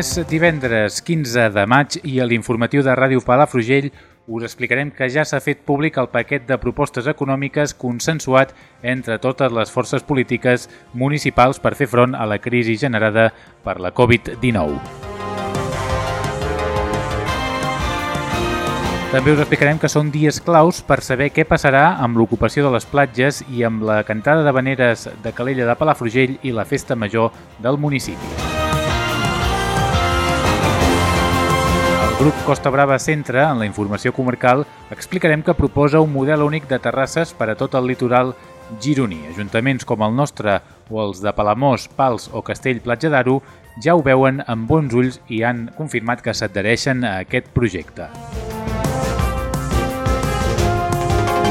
És divendres 15 de maig i a l'informatiu de Ràdio Palafrugell us explicarem que ja s'ha fet públic el paquet de propostes econòmiques consensuat entre totes les forces polítiques municipals per fer front a la crisi generada per la Covid-19. També us explicarem que són dies claus per saber què passarà amb l'ocupació de les platges i amb la cantada de veneres de Calella de Palafrugell i la festa major del municipi. Grup Costa Brava Centre, en la informació comarcal, explicarem que proposa un model únic de terrasses per a tot el litoral gironí. Ajuntaments com el nostre o els de Palamós, Pals o Castell Platja d'Aro ja ho veuen amb bons ulls i han confirmat que s'adhereixen a aquest projecte.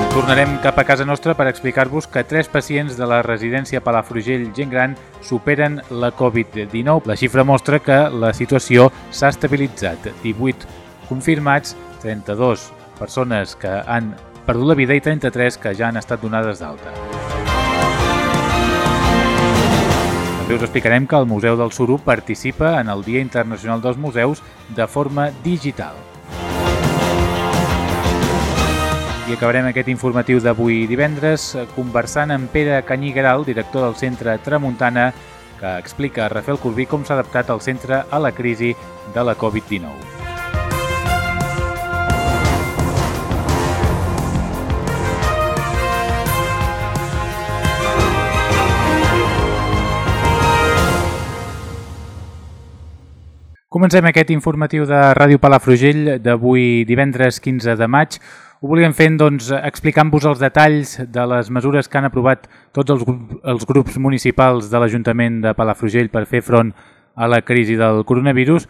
Tornarem cap a casa nostra per explicar-vos que tres pacients de la residència Palafrugell Gent Gran superen la Covid-19. La xifra mostra que la situació s'ha estabilitzat. 18 confirmats, 32 persones que han perdut la vida i 33 que ja han estat donades d'alta. També us explicarem que el Museu del Suro participa en el Dia Internacional dels Museus de forma digital. I acabarem aquest informatiu d'avui divendres conversant amb Pere Canyigueral, director del Centre Tramuntana, que explica a Rafael Corbí com s'ha adaptat el centre a la crisi de la Covid-19. Comencem aquest informatiu de Ràdio Palafrugell d'avui divendres 15 de maig. Ho volíem fer doncs, explicant-vos els detalls de les mesures que han aprovat tots els, els grups municipals de l'Ajuntament de Palafrugell per fer front a la crisi del coronavirus,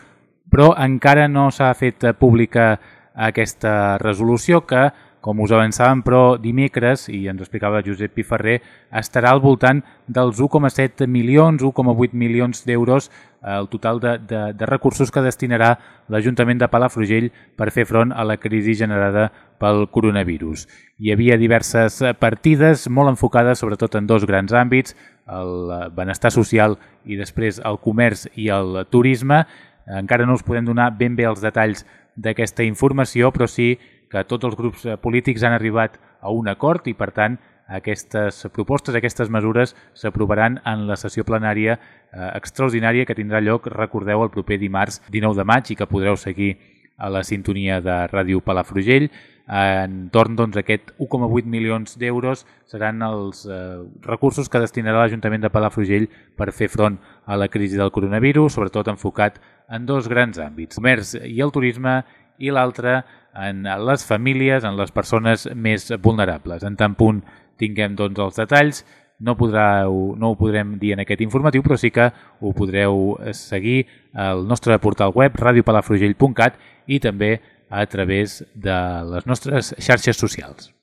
però encara no s'ha fet pública aquesta resolució que com us avançàvem, però dimecres, i ens explicava Josep Piferrer, estarà al voltant dels 1,7 milions, 1,8 milions d'euros el total de, de, de recursos que destinarà l'Ajuntament de Palafrugell per fer front a la crisi generada pel coronavirus. Hi havia diverses partides molt enfocades sobretot en dos grans àmbits, el benestar social i després el comerç i el turisme. Encara no us podem donar ben bé els detalls d'aquesta informació, però sí que tots els grups eh, polítics han arribat a un acord i, per tant, aquestes propostes, aquestes mesures s'aprovaran en la sessió plenària eh, extraordinària que tindrà lloc, recordeu, el proper dimarts 19 de maig i que podreu seguir a la sintonia de Ràdio Palafrugell. Entorn doncs, aquest 1,8 milions d'euros seran els eh, recursos que destinarà l'Ajuntament de Palafrugell per fer front a la crisi del coronavirus, sobretot enfocat en dos grans àmbits, el comerç i el turisme i l'altre en les famílies, en les persones més vulnerables. En tant punt tinguem doncs, els detalls, no, podreu, no ho podrem dir en aquest informatiu, però sí que ho podreu seguir al nostre portal web radiopalafrugell.cat i també a través de les nostres xarxes socials.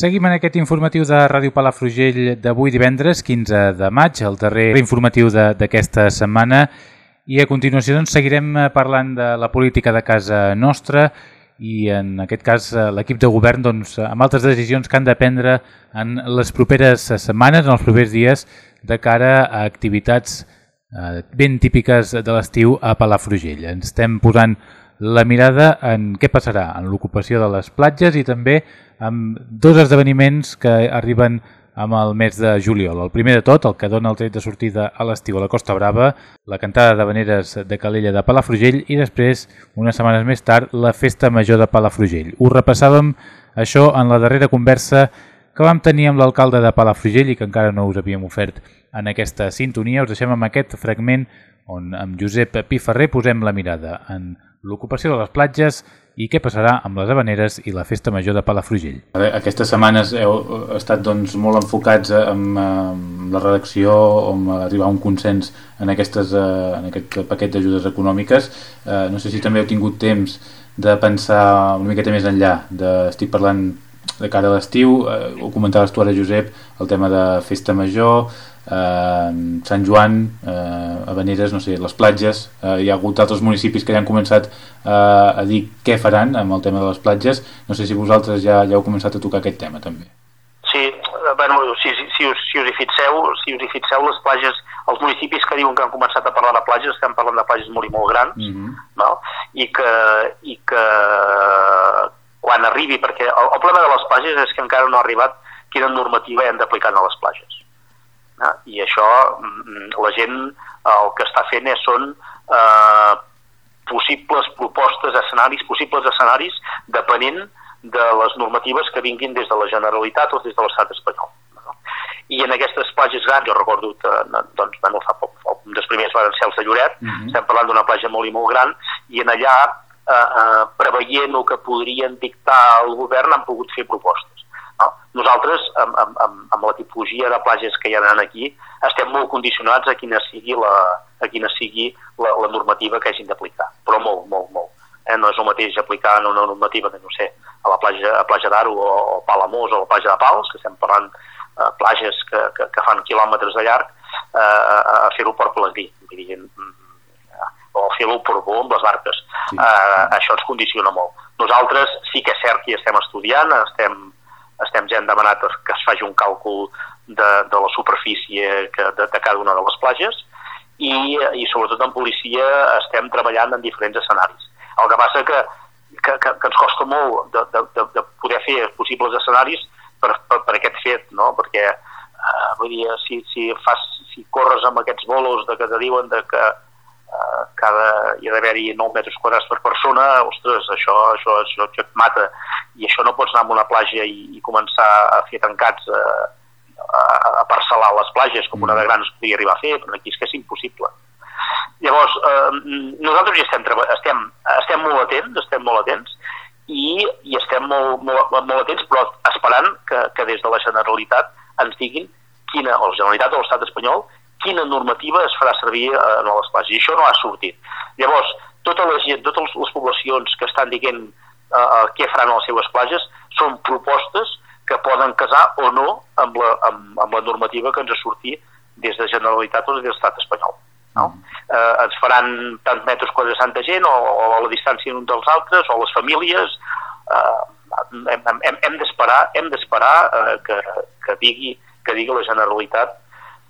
Seguim en aquest informatiu de Ràdio Palafrugell d'avui divendres 15 de maig, el darrer informatiu d'aquesta setmana i a continuació doncs, seguirem parlant de la política de casa nostra i en aquest cas l'equip de govern doncs, amb altres decisions que han de prendre en les properes setmanes, en els propers dies, de cara a activitats eh, ben típiques de l'estiu a Palafrugell. Ens estem posant la mirada en què passarà en l'ocupació de les platges i també amb dos esdeveniments que arriben amb el mes de juliol. El primer de tot, el que dona el tret de sortida a l'estiu a la Costa Brava, la cantada de veneres de Calella de Palafrugell i després, unes setmanes més tard, la Festa Major de Palafrugell. Ho repassàvem això en la darrera conversa que vam tenir amb l'alcalde de Palafrugell i que encara no us havíem ofert en aquesta sintonia. Us deixem amb aquest fragment on amb Josep Piferrer posem la mirada en l'ocupació de les platges i què passarà amb les Habaneres i la Festa Major de Palafrugell. Aquestes setmanes heu estat doncs, molt enfocats amb, amb la redacció amb arribar a un consens en, aquestes, eh, en aquest paquet d'ajudes econòmiques. Eh, no sé si també heu tingut temps de pensar una miqueta més enllà. De, estic parlant de cara a l'estiu, eh, ho comentaves tu ara, Josep, el tema de Festa Major, eh, Sant Joan, eh, Habaneres, no sé, les platges, eh, hi ha hagut altres municipis que ja han començat eh, a dir què faran amb el tema de les platges, no sé si vosaltres ja, ja heu començat a tocar aquest tema també. Sí, eh, bueno, si, si, si, us, si us hi fixeu, si us hi fixeu les platges, els municipis que diuen que han començat a parlar de platges, estem parlant de platges molt i molt grans, mm -hmm. no? I, que, i que quan arribi, perquè el, el problema de les platges és que encara no ha arribat quina normativa hem d'aplicar a les platges Eh? I això mm, la gent el que està fent és, són eh, possibles propostes, escenaris, possibles escenaris, depenent de les normatives que vinguin des de la Generalitat o des de l'estat espanyol. No? I en aquestes platges grans, jo recordo que doncs, bueno, fa poc, un dels primers van ser els de Lloret, uh mhm. -huh. estem parlant d'una platja molt i molt gran, i en allà, eh, preveient el que podrien dictar el govern, han pogut fer propostes. No? Nosaltres, amb, amb, amb, la tipologia de platges que hi ha aquí, estem molt condicionats a quina sigui la, a quina sigui la, la normativa que hagin d'aplicar, però molt, molt, molt. Eh? No és el mateix aplicar una normativa de, no sé, a la platja, a platja d'Aro o, o Palamós o a la platja de Pals, que estem parlant eh, platges que, que, que fan quilòmetres de llarg, eh, a, a fer-ho per Pelegrí, vull dir, o fer-ho per bo amb les barques. Sí. Eh, això ens condiciona molt. Nosaltres sí que és cert que estem estudiant, estem estem ja hem demanat que es faci un càlcul de, de la superfície que, de, de cada una de les platges i, i sobretot en policia estem treballant en diferents escenaris. El que passa que, que, que, que ens costa molt de, de, de poder fer possibles escenaris per, per, per aquest fet, no? perquè eh, vull dir, si, si, fas, si corres amb aquests bolos de que te diuen de que eh, cada, hi ha d'haver-hi 9 metres quadrats per persona, ostres, això, això, això, això et mata. I això no pots anar a una platja i, i començar a fer tancats eh, a, a parcel·lar les platges, com una de mm. grans podria arribar a fer, però aquí és que és impossible. Llavors, eh, nosaltres hi estem, estem, estem molt atents, estem molt atents, i, i estem molt, molt, molt atents, però esperant que, que des de la Generalitat ens diguin quina, o la Generalitat o l'Estat espanyol, quina normativa es farà servir eh, en les places. I això no ha sortit. Llavors, tota la gent, totes les poblacions que estan dient eh, eh, què faran a les seves platges són propostes que poden casar o no amb la, amb, amb la normativa que ens ha sortit des de Generalitat o des de l'Estat espanyol. No? Mm. Eh, ens faran tants metres quadrats tanta gent o, o a la distància uns dels altres o les famílies eh, hem, hem, hem d'esperar hem d'esperar eh, que, que, digui, que digui la Generalitat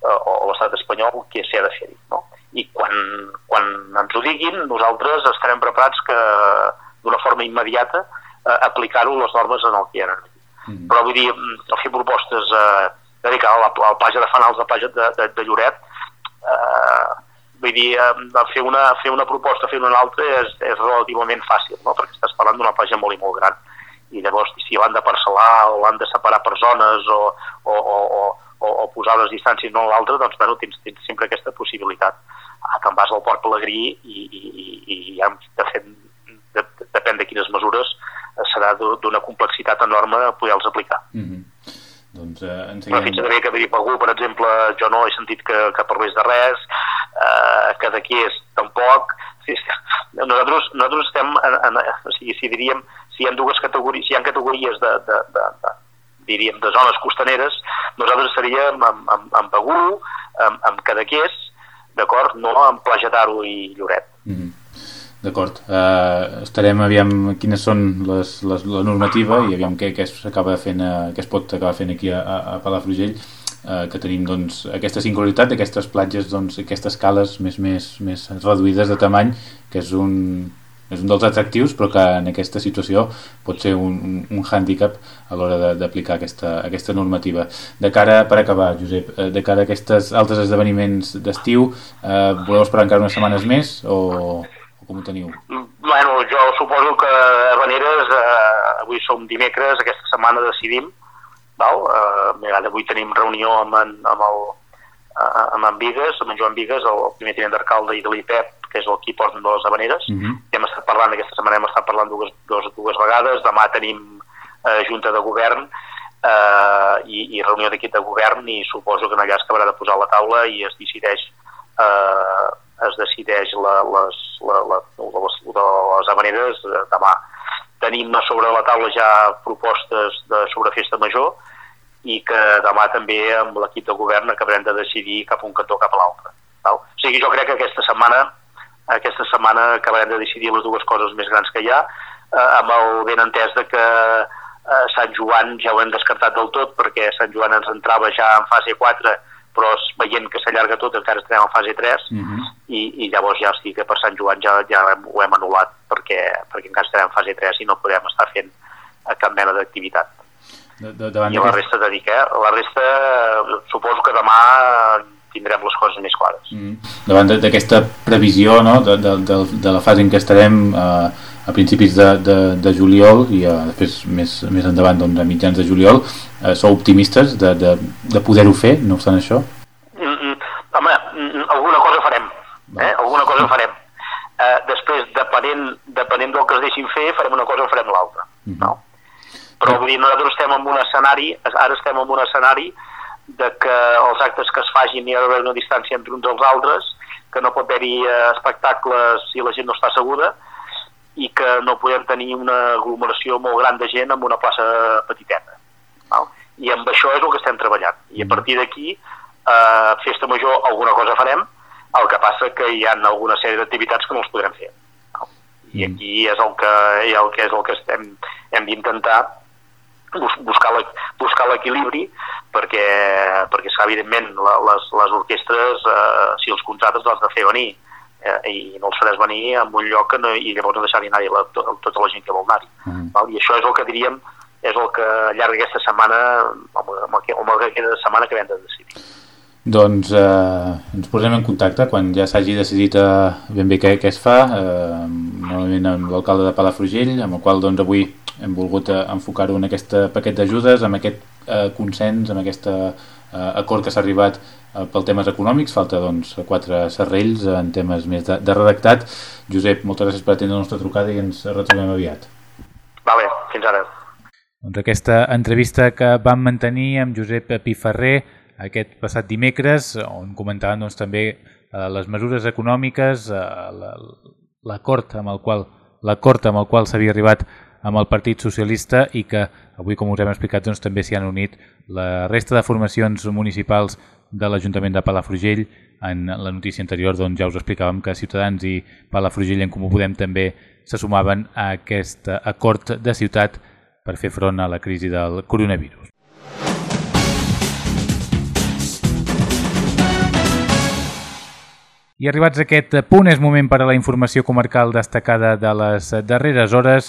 eh, o l'estat espanyol què s'ha de fer-hi. No? I quan, quan ens ho diguin, nosaltres estarem preparats que d'una forma immediata eh, aplicar-ho les normes en el que hi ha. Mm. Però vull dir, mm, fer propostes eh, dedicades a la, a la platja de Fanals, a la platja de, de, de Lloret, eh, vull dir, eh, fer, una, fer una proposta, fer una altra és, és relativament fàcil, no? perquè estàs parlant d'una platja molt i molt gran. I llavors, si l'han de parcel·lar o l'han de separar per zones o, o, o, o, o, o posar les distàncies no a l'altre, doncs bueno, tens, tens sempre aquesta possibilitat. Ah, te'n vas al Port Pelegrí i, i, i, i ja, de fet, de, de, depèn de quines mesures, eh, serà d'una complexitat enorme poder-los aplicar. Mm -hmm. Doncs, eh, ens Però fins que dir per algú, per exemple, jo no he sentit que, que parlés de res, eh, que d'aquí és tampoc. Sí, nosaltres, nosaltres estem, en, en, o sigui, si diríem, si hi ha dues categories, si hi ha categories de, de, de, de, diríem, de zones costaneres, nosaltres estaríem amb, amb, amb Begú, amb, amb Cadaqués, d'acord? No amb d'Aro i Lloret. Mm -hmm. D'acord. Uh, estarem aviam quines són les, les, la normativa i aviam què, què s'acaba fent, uh, què es pot acabar fent aquí a, a Palafrugell uh, que tenim doncs, aquesta singularitat d'aquestes platges, doncs, aquestes cales més, més, més reduïdes de tamany que és un, és un dels atractius però que en aquesta situació pot ser un, un, un hàndicap a l'hora d'aplicar aquesta, aquesta normativa. De cara, per acabar, Josep, eh, de cara a aquests altres esdeveniments d'estiu, eh, voleu esperar encara unes setmanes més o, o com ho teniu? Bueno, jo suposo que a Veneres, eh, avui som dimecres, aquesta setmana decidim, val? Eh, avui tenim reunió amb, en, amb el amb en Vigues, amb en Joan Vigues, el primer tinent d'alcalde i de l'IPEP, que és el qui de les Habaneres. Uh -huh. Hem estat parlant, aquesta setmana hem estat parlant dues, dues, dues vegades, demà tenim eh, junta de govern eh, i, i reunió d'equip de govern i suposo que allà es acabarà de posar la taula i es decideix eh, es decideix la, les, la, la, les, de les Habaneres eh, demà. Tenim sobre la taula ja propostes de, sobre festa major i que demà també amb l'equip de govern acabarem de decidir cap un cantó cap a l'altre. O sigui, jo crec que aquesta setmana aquesta setmana acabarem de decidir les dues coses més grans que hi ha, eh, amb el ben entès de que eh, Sant Joan ja ho hem descartat del tot perquè Sant Joan ens entrava ja en fase 4 però veient que s'allarga tot encara estarem en fase 3 uh -huh. i, i llavors ja estic que per Sant Joan ja, ja ho hem anul·lat perquè, perquè encara estarem en fase 3 i no podem estar fent eh, cap mena d'activitat. De, de, I la resta de dir que la resta suposo que demà tindrem les coses més clares. Mm. Davant d'aquesta previsió no, de, de, de, de la fase en què estarem eh, a principis de, de, de juliol i eh, després més, més endavant doncs, a mitjans de juliol, eh, sou optimistes de, de, de poder-ho fer, no obstant això? Mm, mm, home, mm, alguna cosa farem. Eh? Alguna cosa farem. Eh, després, depenent, depenent del que es deixin fer, farem una cosa o farem l'altra. Mm -hmm. no? Però vull dir, nosaltres estem en un escenari, ara estem en un escenari de que els actes que es fagin hi ha d'haver una distància entre uns dels altres, que no pot haver-hi eh, espectacles si la gent no està segura i que no podem tenir una aglomeració molt gran de gent en una plaça petiteta. Val? I amb això és el que estem treballant. I a mm. partir d'aquí, eh, festa major, alguna cosa farem, el que passa que hi ha alguna sèrie d'activitats que no els podrem fer. Val? I mm. aquí és el que, el que és el que estem, hem d'intentar buscar l'equilibri perquè, perquè evidentment les, les orquestres eh, si els contractes els de fer venir eh, i no els faràs venir en un lloc que no, i llavors no deixar-hi anar la, to, tota la gent que vol anar-hi. Mm. i això és el que diríem és el que llarga aquesta setmana amb, amb, amb aquesta setmana que hem de decidir doncs eh, ens posem en contacte quan ja s'hagi decidit eh, ben bé què, què es fa eh, normalment amb l'alcalde de Palafrugell amb el qual doncs avui hem volgut eh, enfocar-ho en aquest paquet d'ajudes, amb aquest eh, consens, amb aquest eh, acord que s'ha arribat eh, pel temes econòmics. Falta doncs quatre serrells en temes més de, de redactat. Josep, moltes gràcies per atendre la nostra trucada i ens retrobem aviat. Vale, fins ara. Doncs aquesta entrevista que vam mantenir amb Josep Piferrer aquest passat dimecres, on comentaven doncs, també eh, les mesures econòmiques, eh, l'acord amb el qual l'acord amb el qual s'havia arribat amb el Partit Socialista i que avui, com us hem explicat, doncs, també s'hi han unit la resta de formacions municipals de l'Ajuntament de Palafrugell. En la notícia anterior doncs, ja us explicàvem que Ciutadans i Palafrugell en Comú Podem també se sumaven a aquest acord de ciutat per fer front a la crisi del coronavirus. I arribats a aquest punt és moment per a la informació comarcal destacada de les darreres hores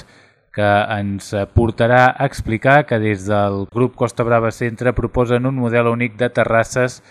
que ens portarà a explicar que des del grup Costa Brava Centre proposen un model únic de terrasses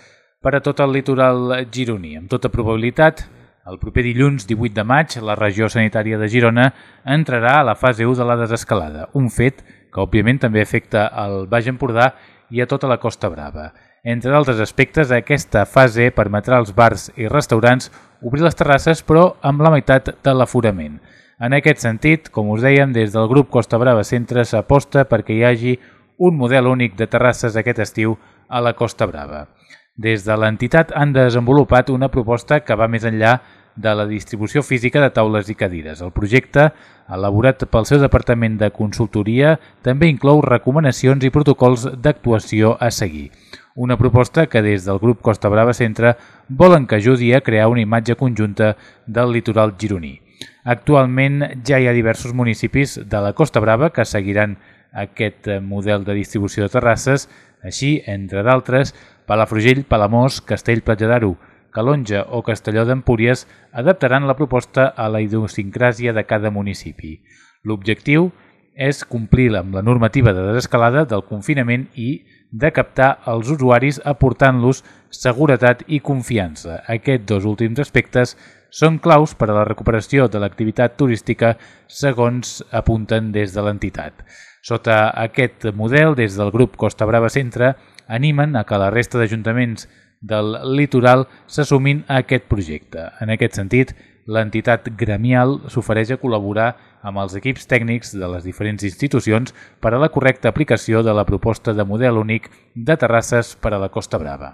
per a tot el litoral gironí. Amb tota probabilitat, el proper dilluns 18 de maig, la regió sanitària de Girona entrarà a la fase 1 de la desescalada, un fet que òbviament també afecta al Baix Empordà i a tota la Costa Brava. Entre d'altres aspectes, aquesta fase permetrà als bars i restaurants obrir les terrasses però amb la meitat de l'aforament. En aquest sentit, com us dèiem, des del grup Costa Brava Centre s'aposta perquè hi hagi un model únic de terrasses aquest estiu a la Costa Brava. Des de l'entitat han desenvolupat una proposta que va més enllà de la distribució física de taules i cadires. El projecte, elaborat pel seu departament de consultoria, també inclou recomanacions i protocols d'actuació a seguir. Una proposta que des del grup Costa Brava Centre volen que ajudi a crear una imatge conjunta del litoral gironí. Actualment ja hi ha diversos municipis de la Costa Brava que seguiran aquest eh, model de distribució de terrasses, així, entre d'altres, Palafrugell, Palamós, Castell Platja d'Aro, Calonja o Castelló d'Empúries adaptaran la proposta a la idiosincràsia de cada municipi. L'objectiu és complir amb la normativa de desescalada del confinament i de captar els usuaris aportant-los seguretat i confiança. Aquests dos últims aspectes són claus per a la recuperació de l'activitat turística segons apunten des de l'entitat. Sota aquest model, des del grup Costa Brava Centre, animen a que la resta d'ajuntaments del litoral s'assumin a aquest projecte. En aquest sentit, l'entitat gremial s'ofereix a col·laborar els equips tècnics de les diferents institucions per a la correcta aplicació de la proposta de model únic de terrasses per a la Costa Brava.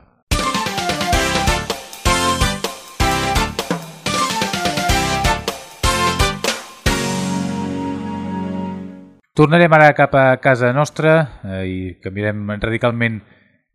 Tornarem ara cap a casa nostra eh, i canviarem radicalment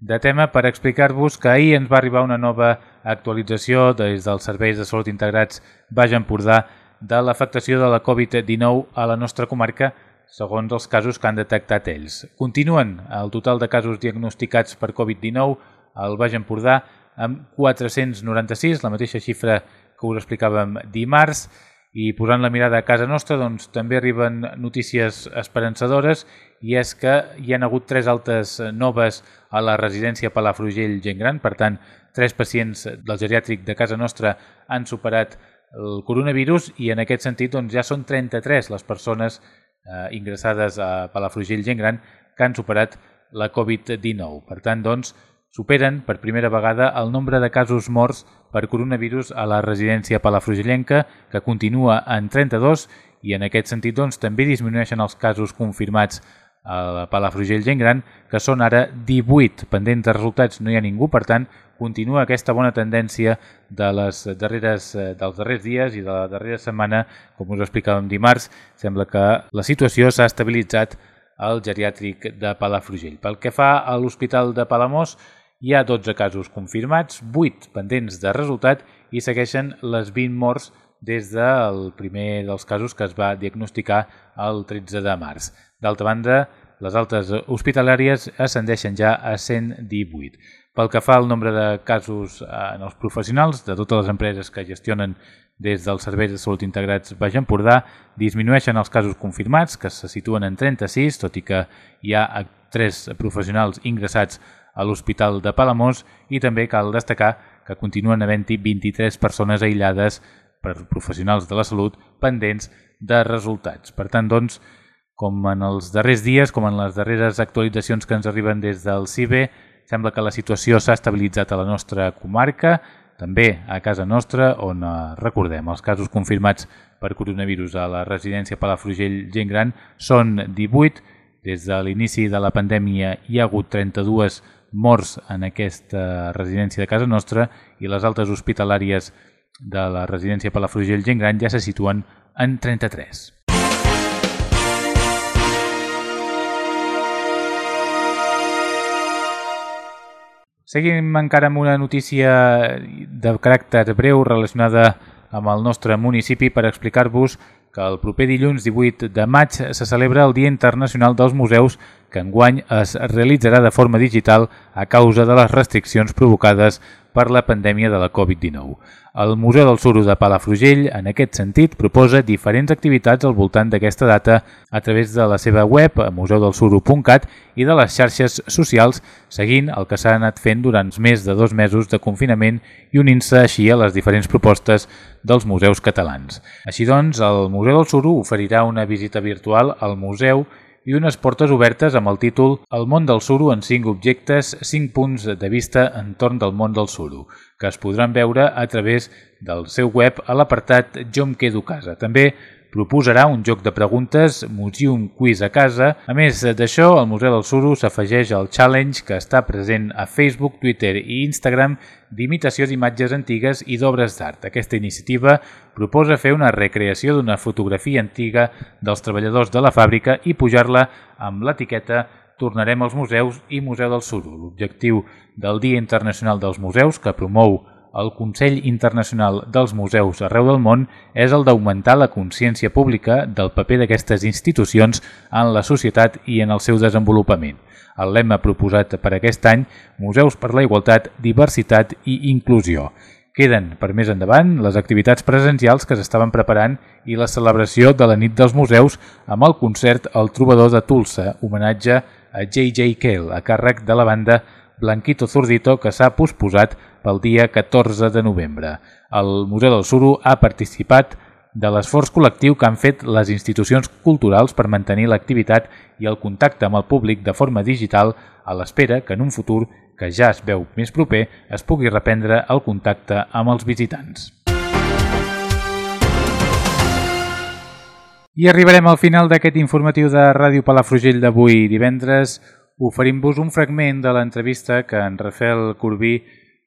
de tema per explicar-vos que ahir ens va arribar una nova actualització des dels serveis de salut integrats Baix Empordà de l'afectació de la Covid-19 a la nostra comarca segons els casos que han detectat ells. Continuen el total de casos diagnosticats per Covid-19 al Baix Empordà amb 496, la mateixa xifra que us explicàvem dimarts, i posant la mirada a casa nostra, doncs, també arriben notícies esperançadores i és que hi han hagut tres altes noves a la residència Palafrugell Gent Gran. Per tant, tres pacients del geriàtric de casa nostra han superat el coronavirus i en aquest sentit doncs, ja són 33 les persones eh, ingressades a Palafrugell Gent Gran que han superat la Covid-19. Per tant, doncs, superen per primera vegada el nombre de casos morts per coronavirus a la residència palafrugellenca, que continua en 32, i en aquest sentit doncs, també disminueixen els casos confirmats a la Palafrugell gent gran, que són ara 18. Pendents de resultats no hi ha ningú, per tant, continua aquesta bona tendència de les darreres, eh, dels darrers dies i de la darrera setmana, com us explicàvem dimarts, sembla que la situació s'ha estabilitzat al geriàtric de Palafrugell. Pel que fa a l'Hospital de Palamós, hi ha 12 casos confirmats, 8 pendents de resultat i segueixen les 20 morts des del primer dels casos que es va diagnosticar el 13 de març. D'altra banda, les altes hospitalàries ascendeixen ja a 118. Pel que fa al nombre de casos en els professionals de totes les empreses que gestionen des dels serveis de salut integrats Baix Empordà, disminueixen els casos confirmats, que se situen en 36, tot i que hi ha tres professionals ingressats a l'Hospital de Palamós i també cal destacar que continuen havent-hi 23 persones aïllades per professionals de la salut pendents de resultats. Per tant, doncs, com en els darrers dies, com en les darreres actualitzacions que ens arriben des del CIBE, sembla que la situació s'ha estabilitzat a la nostra comarca, també a casa nostra, on eh, recordem els casos confirmats per coronavirus a la residència Palafrugell Gent Gran són 18. Des de l'inici de la pandèmia hi ha hagut 32 morts en aquesta residència de casa nostra i les altes hospitalàries de la residència Palafrugell Gent Gran ja se situen en 33. Seguim encara amb una notícia de caràcter breu relacionada amb el nostre municipi per explicar-vos que el proper dilluns 18 de maig se celebra el Dia Internacional dels Museus que enguany es realitzarà de forma digital a causa de les restriccions provocades per la pandèmia de la Covid-19. El Museu del Suro de Palafrugell, en aquest sentit, proposa diferents activitats al voltant d'aquesta data a través de la seva web, museudelsuro.cat, i de les xarxes socials, seguint el que s'ha anat fent durant més de dos mesos de confinament i unint-se així a les diferents propostes dels museus catalans. Així doncs, el Museu del Suro oferirà una visita virtual al museu i unes portes obertes amb el títol El món del suro en 5 objectes, 5 punts de vista entorn del món del suro, que es podran veure a través del seu web a l'apartat Jo em quedo casa. També proposarà un joc de preguntes, Museum Quiz a casa. A més d'això, el Museu del Suro s'afegeix al challenge que està present a Facebook, Twitter i Instagram d'imitació d'imatges antigues i d'obres d'art. Aquesta iniciativa proposa fer una recreació d'una fotografia antiga dels treballadors de la fàbrica i pujar-la amb l'etiqueta Tornarem als museus i Museu del Suro. L'objectiu del Dia Internacional dels Museus, que promou el Consell Internacional dels Museus arreu del món és el d'augmentar la consciència pública del paper d'aquestes institucions en la societat i en el seu desenvolupament. El lema proposat per aquest any, Museus per la Igualtat, Diversitat i Inclusió. Queden per més endavant les activitats presencials que s'estaven preparant i la celebració de la nit dels museus amb el concert El Trobador de Tulsa, homenatge a J.J. Cale, a càrrec de la banda Blanquito Zurdito, que s'ha posposat pel dia 14 de novembre. El Museu del Suro ha participat de l'esforç col·lectiu que han fet les institucions culturals per mantenir l'activitat i el contacte amb el públic de forma digital a l'espera que en un futur que ja es veu més proper es pugui reprendre el contacte amb els visitants. I arribarem al final d'aquest informatiu de Ràdio Palafrugell d'avui divendres. Oferim-vos un fragment de l'entrevista que en Rafael Corbí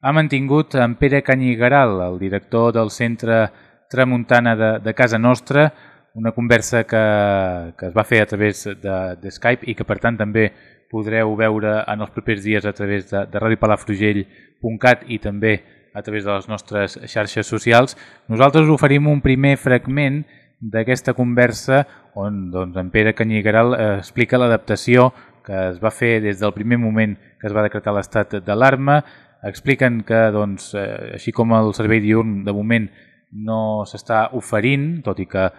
ha mantingut amb Pere Canyigaral, el director del Centre Tramuntana de, de casa nostra, una conversa que, que es va fer a través de, de Skype i que per tant també podreu veure en els propers dies a través de, de radiopalafrugell.cat i també a través de les nostres xarxes socials. Nosaltres oferim un primer fragment d'aquesta conversa on doncs, en Pere Canyigaral eh, explica l'adaptació que es va fer des del primer moment que es va decretar l'estat d'alarma. Expliquen que, doncs, eh, així com el servei diurn de moment no s'està oferint, tot i que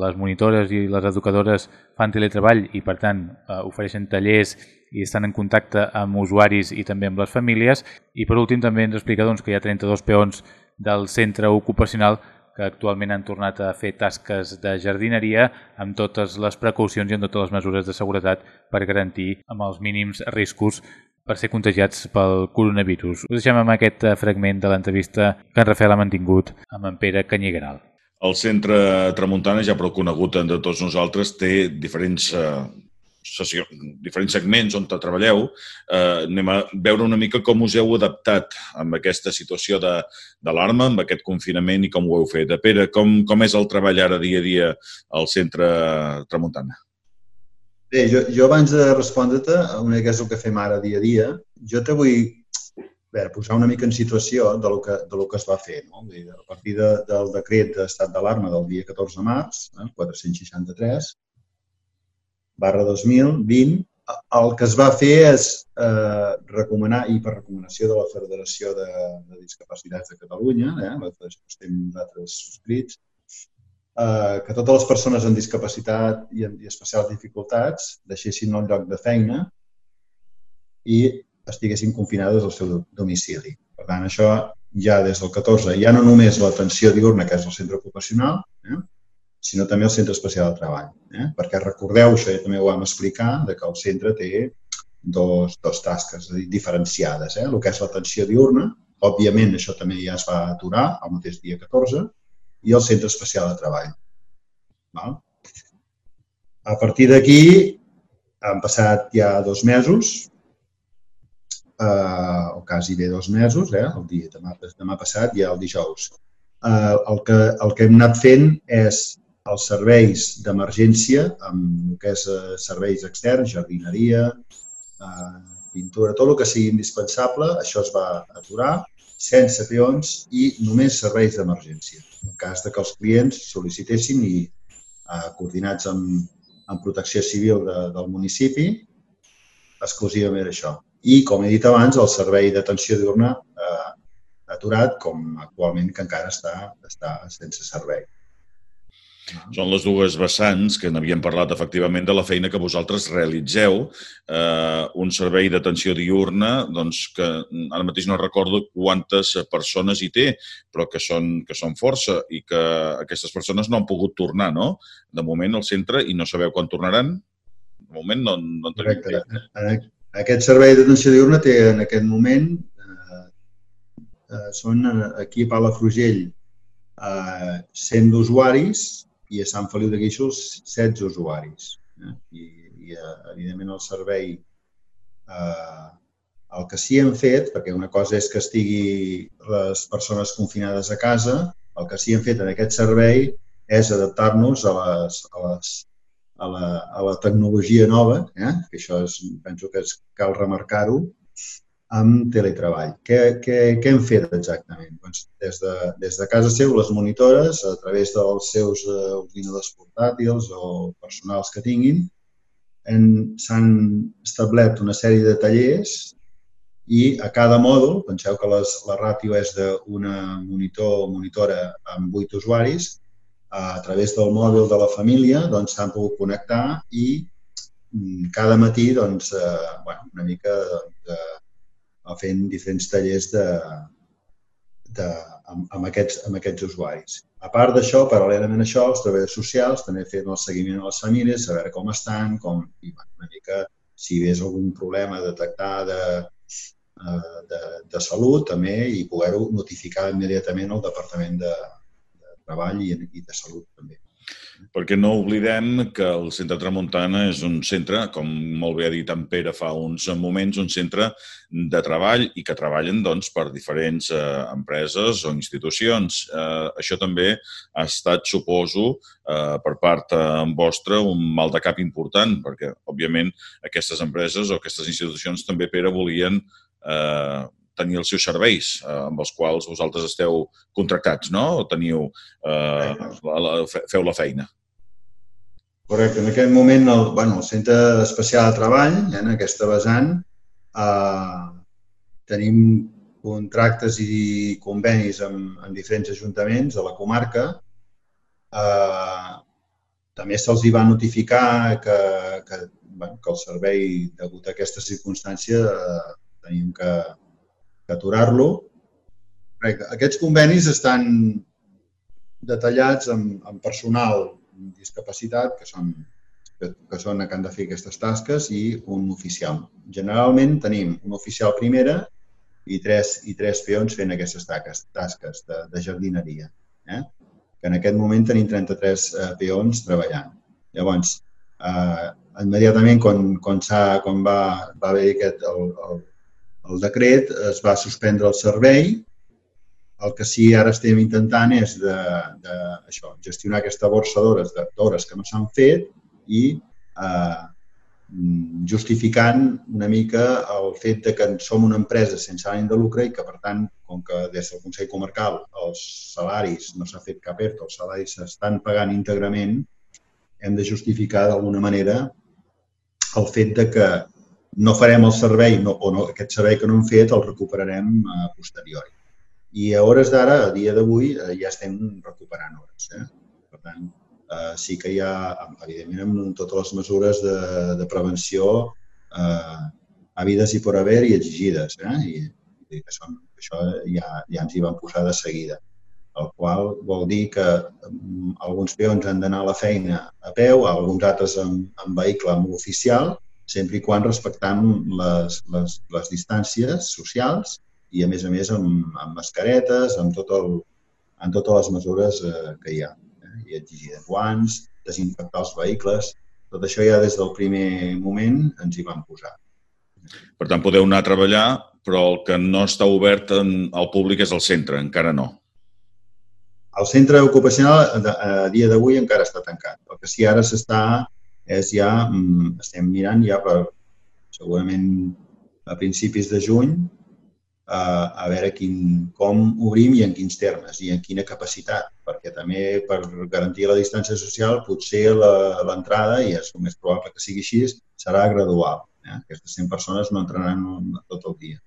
les monitores i les educadores fan teletreball i per tant eh, ofereixen tallers i estan en contacte amb usuaris i també amb les famílies i per últim també ens explica doncs, que hi ha 32 peons del centre ocupacional que actualment han tornat a fer tasques de jardineria amb totes les precaucions i amb totes les mesures de seguretat per garantir amb els mínims riscos per ser contagiats pel coronavirus. Us deixem amb aquest eh, fragment de l'entrevista que en Rafael ha mantingut amb en Pere Canyigaral. El centre Tramuntana, ja prou conegut de tots nosaltres, té diferents sessió, diferents segments on treballeu. Eh, anem a veure una mica com us heu adaptat amb aquesta situació d'alarma, amb aquest confinament i com ho heu fet. Pere, com, com és el treball ara dia a dia al centre Tramuntana? Bé, jo, jo abans de respondre-te, una que és el que fem ara dia a dia, jo te vull veure, posar una mica en situació de lo que, de lo que es va fer. No? A partir de, del decret d'estat d'alarma del dia 14 de març, eh, 463, barra 2020, el que es va fer és eh, recomanar, i per recomanació de la Federació de, de Discapacitats de Catalunya, eh, la que estem nosaltres subscrits, eh, que totes les persones amb discapacitat i, amb, especials dificultats deixessin el lloc de feina i estiguessin confinades al seu domicili. Per tant, això ja des del 14, ja no només l'atenció diurna, que és el centre ocupacional, eh, sinó també el centre especial de treball. Eh? Perquè recordeu, això ja també ho vam explicar, de que el centre té dos, dos tasques diferenciades. Eh? El que és l'atenció diurna, òbviament això també ja es va aturar el mateix dia 14, i el Centre Especial de Treball. Val? A partir d'aquí han passat ja dos mesos, eh, o quasi bé dos mesos, eh, el dia demà, demà passat, ja el dijous. Eh, el, que, el que hem anat fent és els serveis d'emergència, amb el que és eh, serveis externs, jardineria, eh, pintura, tot el que sigui indispensable, això es va aturar sense peons i només serveis d'emergència. En cas de que els clients sol·licitessin i eh, coordinats amb, amb protecció civil de, del municipi, exclusivament això. I, com he dit abans, el servei d'atenció diurna eh, aturat, com actualment que encara està, està sense servei. Són les dues vessants que n'havíem parlat efectivament de la feina que vosaltres realitzeu, eh, un servei d'atenció diurna doncs, que ara mateix no recordo quantes persones hi té, però que són, que són força i que aquestes persones no han pogut tornar, no? De moment al centre i no sabeu quan tornaran? De moment no, no en tenim Correcte. Aquest servei d'atenció diurna té en aquest moment eh, eh, són eh, aquí a Palafrugell eh, 100 usuaris i a Sant Feliu de Guíxols 16 usuaris. Eh? I, i eh, evidentment el servei eh, el que sí hem fet, perquè una cosa és que estigui les persones confinades a casa, el que sí hem fet en aquest servei és adaptar-nos a, les, a, les, a, la, a la tecnologia nova, eh? que això és, penso que és, cal remarcar-ho, amb teletreball. Què, què, què hem fet exactament? Doncs des, de, des de casa seu, les monitores, a través dels seus eh, ordinadors portàtils o personals que tinguin, s'han establert una sèrie de tallers i a cada mòdul, penseu que les, la ràtio és d'una monitor o monitora amb 8 usuaris, a través del mòbil de la família doncs, s'han pogut connectar i mm, cada matí doncs, eh, bueno, una mica doncs, fent diferents tallers de, de amb, amb, aquests, amb aquests usuaris. A part d'això, paral·lelament a això, els treballadors socials també fent el seguiment a les famílies, saber com estan, com, i una mica si ves algun problema a detectar de, eh, de, de salut també i poder-ho notificar immediatament al Departament de, de Treball i, i de Salut també. Perquè no oblidem que el Centre Tramuntana és un centre, com molt bé ha dit en Pere fa uns moments, un centre de treball i que treballen doncs, per diferents eh, empreses o institucions. Eh, això també ha estat, suposo, eh, per part eh, vostra, un mal de cap important, perquè, òbviament, aquestes empreses o aquestes institucions també, Pere, volien eh, tenir els seus serveis eh, amb els quals vosaltres esteu contractats, no? O teniu, eh, la, la, feu la feina. Correcte. En aquest moment, el, bueno, el Centre Especial de Treball, eh, en aquesta vessant, eh, tenim contractes i convenis amb, amb diferents ajuntaments de la comarca. Eh, també se'ls va notificar que, que, bueno, que el servei, degut a aquesta circumstància, eh, tenim que aturar-lo. Aquests convenis estan detallats amb, amb personal amb discapacitat, que són, que, que són que han de fer aquestes tasques, i un oficial. Generalment tenim un oficial primera i tres, i tres peons fent aquestes tasques, tasques de, de jardineria. Eh? Que en aquest moment tenim 33 eh, peons treballant. Llavors, eh, immediatament quan, quan, quan va, va haver aquest, el, el, el decret es va suspendre el servei. El que sí ara estem intentant és de, de això, gestionar aquesta borsa d'hores d'hores que no s'han fet i eh, justificant una mica el fet de que som una empresa sense ànim de lucre i que, per tant, com que des del Consell Comarcal els salaris no s'ha fet cap ERTO, els salaris s'estan pagant íntegrament, hem de justificar d'alguna manera el fet de que no farem el servei no, o no, aquest servei que no hem fet el recuperarem a eh, posteriori. I a hores d'ara, a dia d'avui, eh, ja estem recuperant hores. Eh? Per tant, eh, sí que hi ha, evidentment, amb totes les mesures de, de prevenció eh, havides i per haver i exigides. Eh? I, i que són, això ja, ja ens hi van posar de seguida el qual vol dir que mm, alguns peons han d'anar a la feina a peu, alguns altres en, en vehicle amb oficial sempre i quan respectant les, les, les distàncies socials i, a més a més, amb, amb mascaretes, amb, tot el, amb totes les mesures eh, que hi ha. Eh? I exigir guants, desinfectar els vehicles, tot això ja des del primer moment ens hi vam posar. Per tant, podeu anar a treballar, però el que no està obert en, al públic és el centre, encara no. El centre ocupacional a dia d'avui encara està tancat. El que sí ara s'està és ja, mm, estem mirant ja per, segurament a principis de juny, a, a veure quin, com obrim i en quins termes i en quina capacitat, perquè també per garantir la distància social potser l'entrada, i és el més probable que sigui així, serà gradual. Eh? Aquestes 100 persones no entraran tot el dia.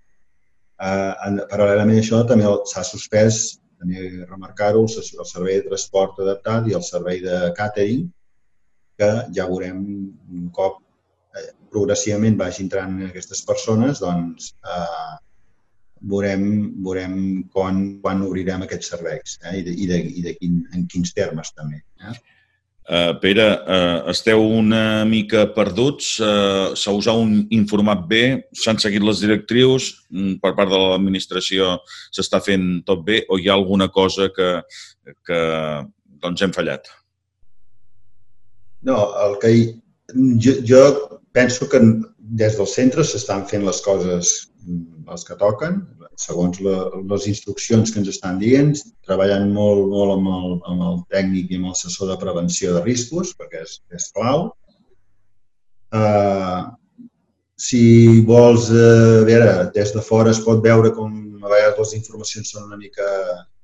Eh, en, paral·lelament a això, també s'ha suspès, també remarcar-ho, el servei de transport adaptat i el servei de catering, que ja veurem un cop eh, progressivament vagi entrant aquestes persones, doncs eh, veurem, veurem quan, quan obrirem aquests serveis eh, i, de, i, de, i de quin, en quins termes també. Eh? Uh, Pere, uh, esteu una mica perduts, uh, se us ha un, informat bé, s'han seguit les directrius, mm, per part de l'administració s'està fent tot bé o hi ha alguna cosa que, que doncs hem fallat? No, el que jo, jo penso que des del centre s'estan fent les coses les que toquen, segons la, les instruccions que ens estan dient, treballant molt, molt amb, el, amb el tècnic i amb l'assessor de prevenció de riscos, perquè és, és clau. Uh, si vols, uh, a veure, des de fora es pot veure com a vegades les informacions són una mica...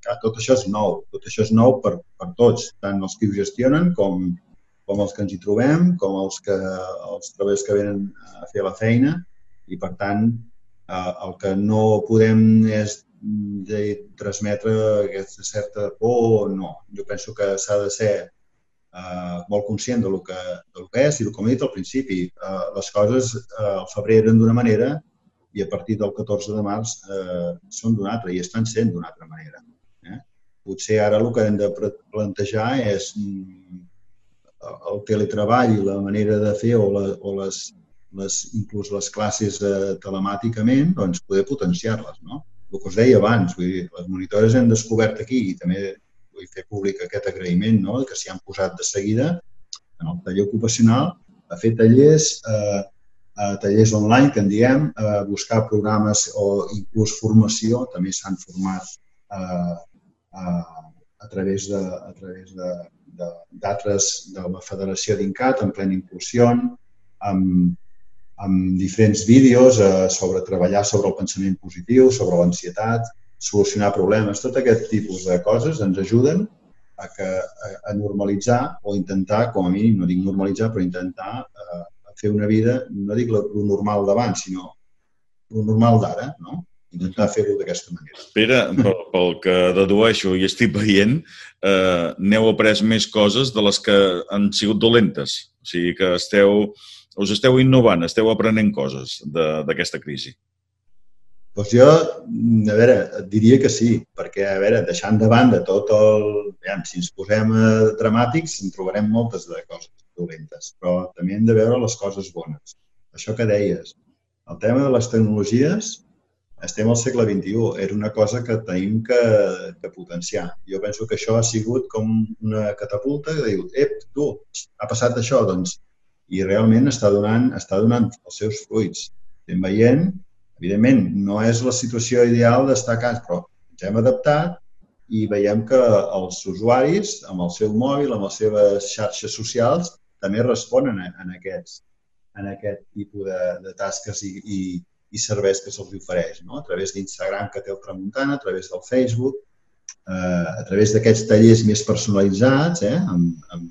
Clar, tot això és nou, tot això és nou per, per tots, tant els que ho gestionen com, com els que ens hi trobem, com els, que, els treballadors que venen a fer la feina i, per tant, eh, el que no podem és de transmetre aquesta certa por, no. Jo penso que s'ha de ser eh, molt conscient de lo, que, de lo que és i, com he dit al principi, eh, les coses eh, al febrer eren d'una manera i a partir del 14 de març eh, són d'una altra i estan sent d'una altra manera. Eh? potser ara el que hem de plantejar és mm, el teletreball la manera de fer o, la, o les, les, inclús les classes eh, telemàticament, doncs poder potenciar-les, no? El que us deia abans, vull dir, les monitores hem descobert aquí i també vull fer públic aquest agraïment, no? que s'hi han posat de seguida en el taller ocupacional a fer tallers, eh, a tallers online, que en diem, a buscar programes o inclús formació, també s'han format eh, a, a través de, a través de, d'altres de, de la Federació d'INCAT en plena impulsió, amb, amb diferents vídeos eh, sobre treballar sobre el pensament positiu, sobre l'ansietat, solucionar problemes, tot aquest tipus de coses ens ajuden a, que, a, a normalitzar o intentar, com a mínim, no dic normalitzar, però intentar eh, fer una vida, no dic el normal d'abans, sinó el normal d'ara, no? Intentar fer-ho d'aquesta manera. Pere, pel, pel que dedueixo i estic veient, eh, n'heu après més coses de les que han sigut dolentes. O sigui que esteu, us esteu innovant, esteu aprenent coses d'aquesta crisi. Doncs jo, a veure, et diria que sí, perquè, a veure, deixant de banda tot el... Aviam, si ens posem eh, dramàtics, en trobarem moltes de coses dolentes, però també hem de veure les coses bones. Això que deies, el tema de les tecnologies estem al segle XXI. Era una cosa que tenim que, que potenciar. Jo penso que això ha sigut com una catapulta que diu, ep, tu, ha passat això, doncs. I realment està donant, està donant els seus fruits. Estem veient, evidentment, no és la situació ideal d'estar a casa, però ens hem adaptat i veiem que els usuaris, amb el seu mòbil, amb les seves xarxes socials, també responen en, aquests, en aquest tipus de, de tasques i, i, i serveis que se'ls ofereix, no? a través d'Instagram que té el Tramuntana, a través del Facebook, eh, a través d'aquests tallers més personalitzats, eh, amb, amb,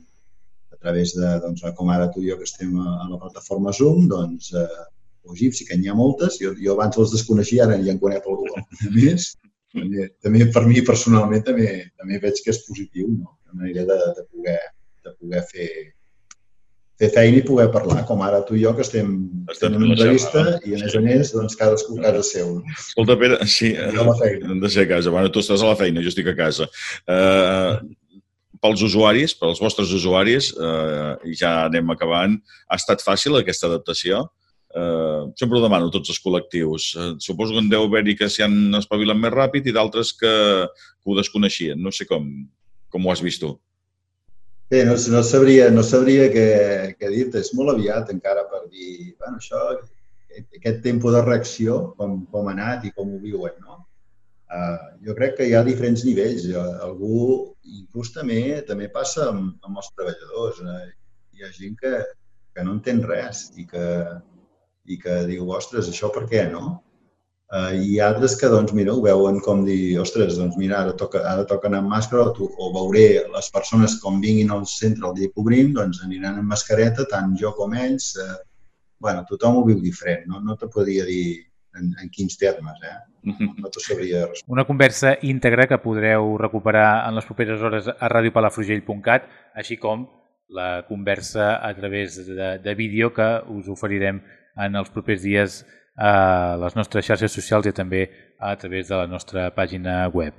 a través de, doncs, com ara tu i jo que estem a, a la plataforma Zoom, doncs, eh, o Gipsy, que n'hi ha moltes, jo, jo abans les desconeixia, ara ja en conec algú més. També, també per mi personalment també, també veig que és positiu, no? una manera de, de, poder, de poder fer, fer feina i poder parlar, com ara tu i jo, que estem, estem en una entrevista i, a més sí. a més, doncs, cadascú a casa seu. Escolta, Pere, sí, a hem de ser a casa. Bueno, tu estàs a la feina, jo estic a casa. Uh, pels usuaris, pels vostres usuaris, uh, ja anem acabant, ha estat fàcil aquesta adaptació? Uh, sempre ho demano tots els col·lectius. Uh, suposo que en deu haver-hi que s'hi han espavilat més ràpid i d'altres que, que ho desconeixien. No sé com, com ho has vist tu. Bé, no, no sabria, no sabria què, què dir-te. És molt aviat encara per dir, bueno, això, aquest temps de reacció, com, com ha anat i com ho viuen, no? Uh, jo crec que hi ha diferents nivells. Algú, inclús també, també passa amb, amb els treballadors. Uh, hi ha gent que, que no entén res i que, i que diu, ostres, això per què, no? Uh, I altres que, doncs, mira, ho veuen com dir, ostres, doncs mira, ara toca, ara toca anar amb màscara o, tu, o veuré les persones com vinguin al centre el dia que obrim, doncs aniran amb mascareta, tant jo com ells. Uh, bueno, tothom ho viu diferent, no, no te podria dir en, en quins termes, eh? No t'ho sabria respondre. Una conversa íntegra que podreu recuperar en les properes hores a radiopalafrugell.cat, així com la conversa a través de, de vídeo que us oferirem en els propers dies a les nostres xarxes socials i també a través de la nostra pàgina web.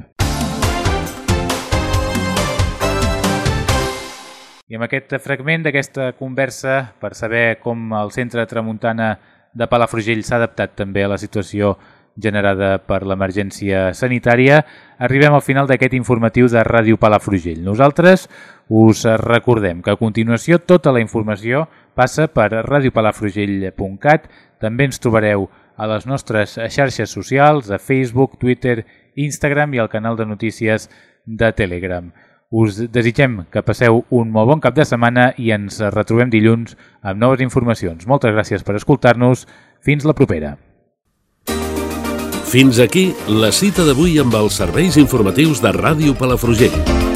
I amb aquest fragment d'aquesta conversa, per saber com el Centre Tramuntana de Palafrugell s'ha adaptat també a la situació generada per l'emergència sanitària, arribem al final d'aquest informatiu de Ràdio Palafrugell. Nosaltres us recordem que a continuació tota la informació passa per radiopalafrugell.cat també ens trobareu a les nostres xarxes socials, a Facebook, Twitter, Instagram i al canal de notícies de Telegram. Us desitgem que passeu un molt bon cap de setmana i ens retrobem dilluns amb noves informacions. Moltes gràcies per escoltar-nos. Fins la propera. Fins aquí la cita d'avui amb els serveis informatius de Ràdio Palafrugell.